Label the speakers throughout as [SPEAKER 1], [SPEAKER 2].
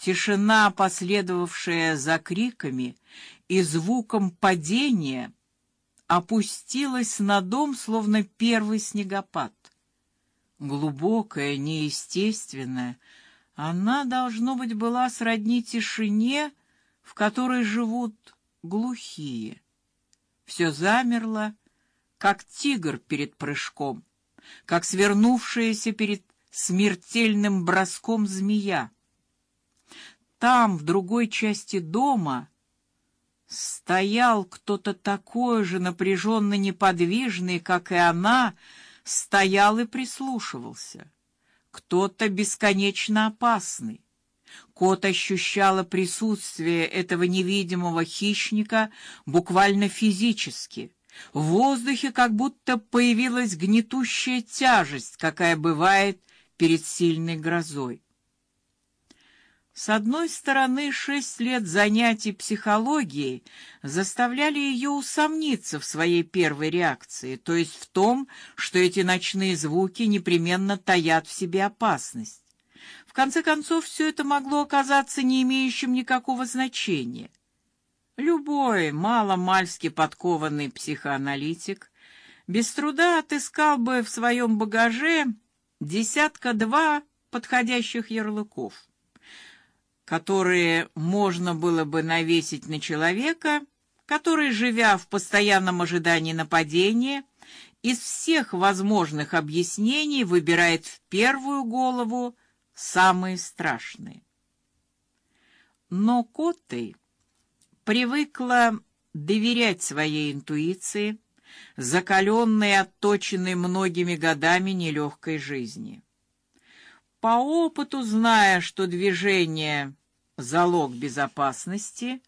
[SPEAKER 1] Тишина, последовавшая за криками и звуком падения, опустилась на дом, словно первый снегопад. Глубокая, неестественная, она должно быть была сродни тишине, в которой живут глухие. Все замерло, как тигр перед прыжком, как свернувшаяся перед смертельным броском змея. Там, в другой части дома, стоял кто-то такой же напряженно неподвижный, как и она, стоял и прислушивался. Кто-то бесконечно опасный. Кот ощущала присутствие этого невидимого хищника буквально физически. В воздухе как будто появилась гнетущая тяжесть, какая бывает перед сильной грозой. С одной стороны, шесть лет занятий психологией заставляли ее усомниться в своей первой реакции, то есть в том, что эти ночные звуки непременно таят в себе опасность. В конце концов, все это могло оказаться не имеющим никакого значения. Любой маломальски подкованный психоаналитик без труда отыскал бы в своем багаже десятка-два подходящих ярлыков которые можно было бы навесить на человека, который, живя в постоянном ожидании нападения, из всех возможных объяснений выбирает в первую голову самые страшные. Но Коттой привыкла доверять своей интуиции, закаленной и отточенной многими годами нелегкой жизни. По опыту, зная, что движение залог безопасности,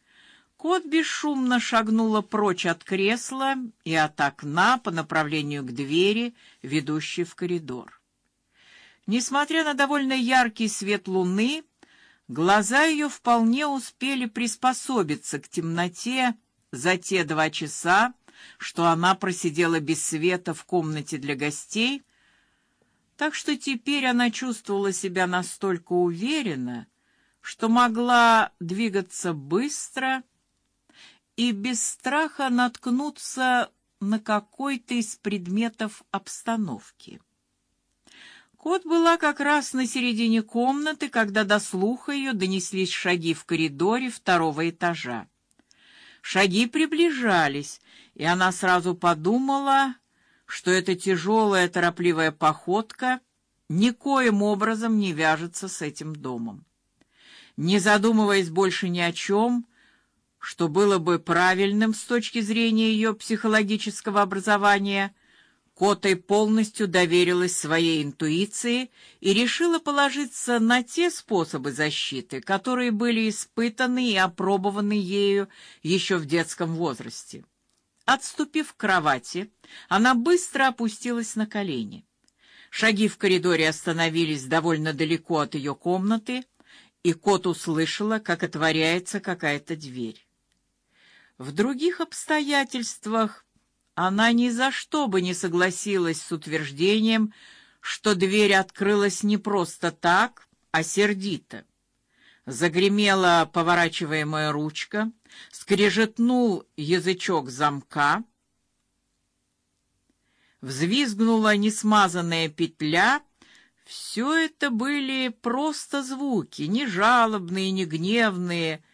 [SPEAKER 1] кот бесшумно шагнула прочь от кресла и от окна по направлению к двери, ведущей в коридор. Несмотря на довольно яркий свет луны, глаза ее вполне успели приспособиться к темноте за те два часа, что она просидела без света в комнате для гостей так что теперь она чувствовала себя настолько уверенно, что могла двигаться быстро и без страха наткнуться на какой-то из предметов обстановки. Кот была как раз на середине комнаты, когда до слуха ее донеслись шаги в коридоре второго этажа. Шаги приближались, и она сразу подумала, что эта тяжелая, торопливая походка никоим образом не вяжется с этим домом. Не задумываясь больше ни о чем, что было бы правильным с точки зрения ее психологического образования, Котой полностью доверилась своей интуиции и решила положиться на те способы защиты, которые были испытаны и опробованы ею еще в детском возрасте. Отступив к кровати, она быстро опустилась на колени. Шаги в коридоре остановились довольно далеко от ее комнаты, и кот услышала, как отворяется какая-то дверь. В других обстоятельствах она ни за что бы не согласилась с утверждением, что дверь открылась не просто так, а сердито. Загремела поворачиваемая ручка, скрежетнул язычок замка, взвизгнула несмазанная петля. Все это были просто звуки, не жалобные, не гневные,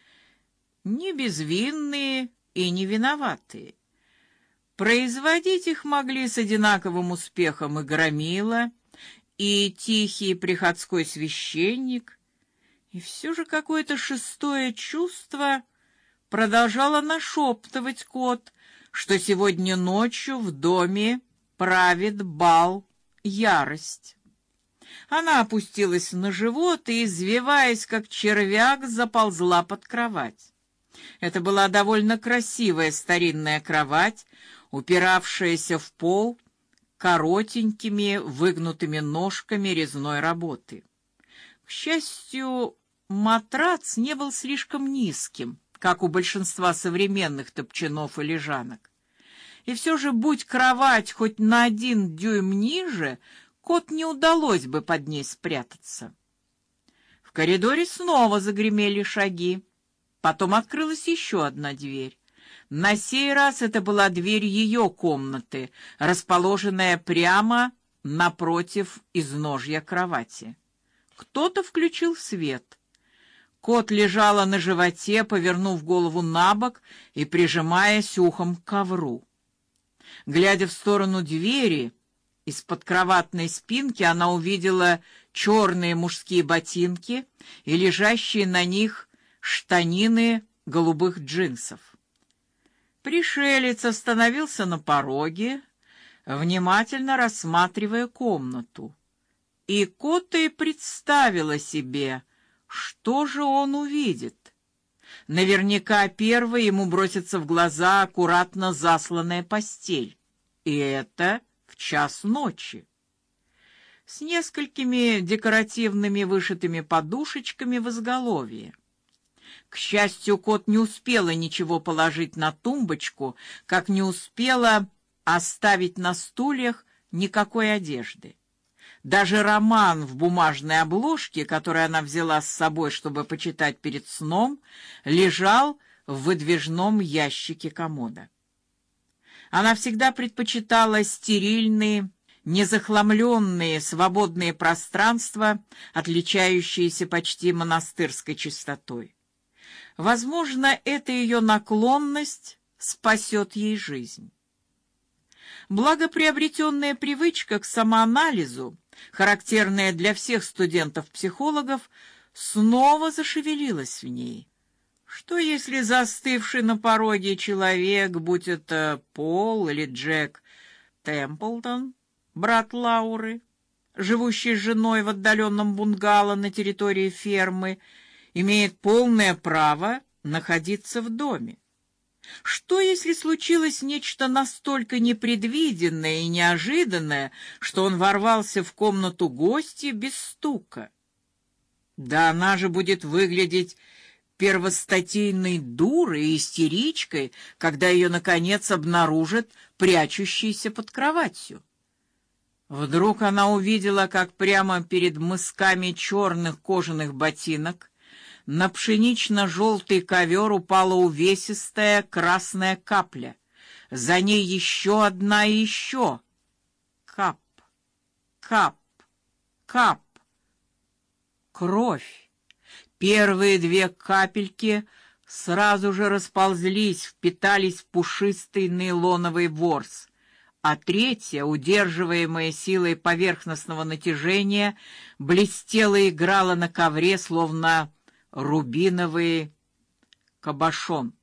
[SPEAKER 1] не безвинные и не виноватые. Производить их могли с одинаковым успехом и громила, и тихий приходской священник, и все же какое-то шестое чувство продолжала нашептывать кот, что сегодня ночью в доме правит бал ярость. Она опустилась на живот и, извиваясь как червяк, заползла под кровать. Это была довольно красивая старинная кровать, упиравшаяся в пол коротенькими выгнутыми ножками резной работы. К счастью, матрац не был слишком низким как у большинства современных топчанов и лежанок. И все же, будь кровать хоть на один дюйм ниже, кот не удалось бы под ней спрятаться. В коридоре снова загремели шаги. Потом открылась еще одна дверь. На сей раз это была дверь ее комнаты, расположенная прямо напротив изножья кровати. Кто-то включил свет. Кот лежала на животе, повернув голову набок и прижимаясь ухом к ковру. Глядя в сторону двери, из-под кроватной спинки она увидела черные мужские ботинки и лежащие на них штанины голубых джинсов. Пришелец остановился на пороге, внимательно рассматривая комнату. И Кота и представила себе, что же он увидит. Наверняка первой ему бросится в глаза аккуратно засланная постель. И это час ночи. С несколькими декоративными вышитыми подушечками в изголовье. К счастью, кот не успела ничего положить на тумбочку, как не успела оставить на стульях никакой одежды. Даже роман в бумажной обложке, который она взяла с собой, чтобы почитать перед сном, лежал в выдвижном ящике комода. Она всегда предпочитала стерильные, незахламленные, свободные пространства, отличающиеся почти монастырской чистотой. Возможно, эта ее наклонность спасет ей жизнь. Благоприобретенная привычка к самоанализу, характерная для всех студентов-психологов, снова зашевелилась в ней. Что если застывший на пороге человек, будь это Пол или Джек Темплтон, брат Лауры, живущий с женой в отдаленном бунгало на территории фермы, имеет полное право находиться в доме? Что если случилось нечто настолько непредвиденное и неожиданное, что он ворвался в комнату гостя без стука? Да она же будет выглядеть первостатейной дурой и истеричкой, когда ее наконец обнаружат прячущейся под кроватью. Вдруг она увидела, как прямо перед мысками черных кожаных ботинок на пшенично-желтый ковер упала увесистая красная капля. За ней еще одна и еще. Кап, кап, кап. Кровь. Первые две капельки сразу же расползлись, впитались в пушистый нейлоновый ворс, а третья, удерживаемая силой поверхностного натяжения, блестела и играла на ковре, словно рубиновый кабошон.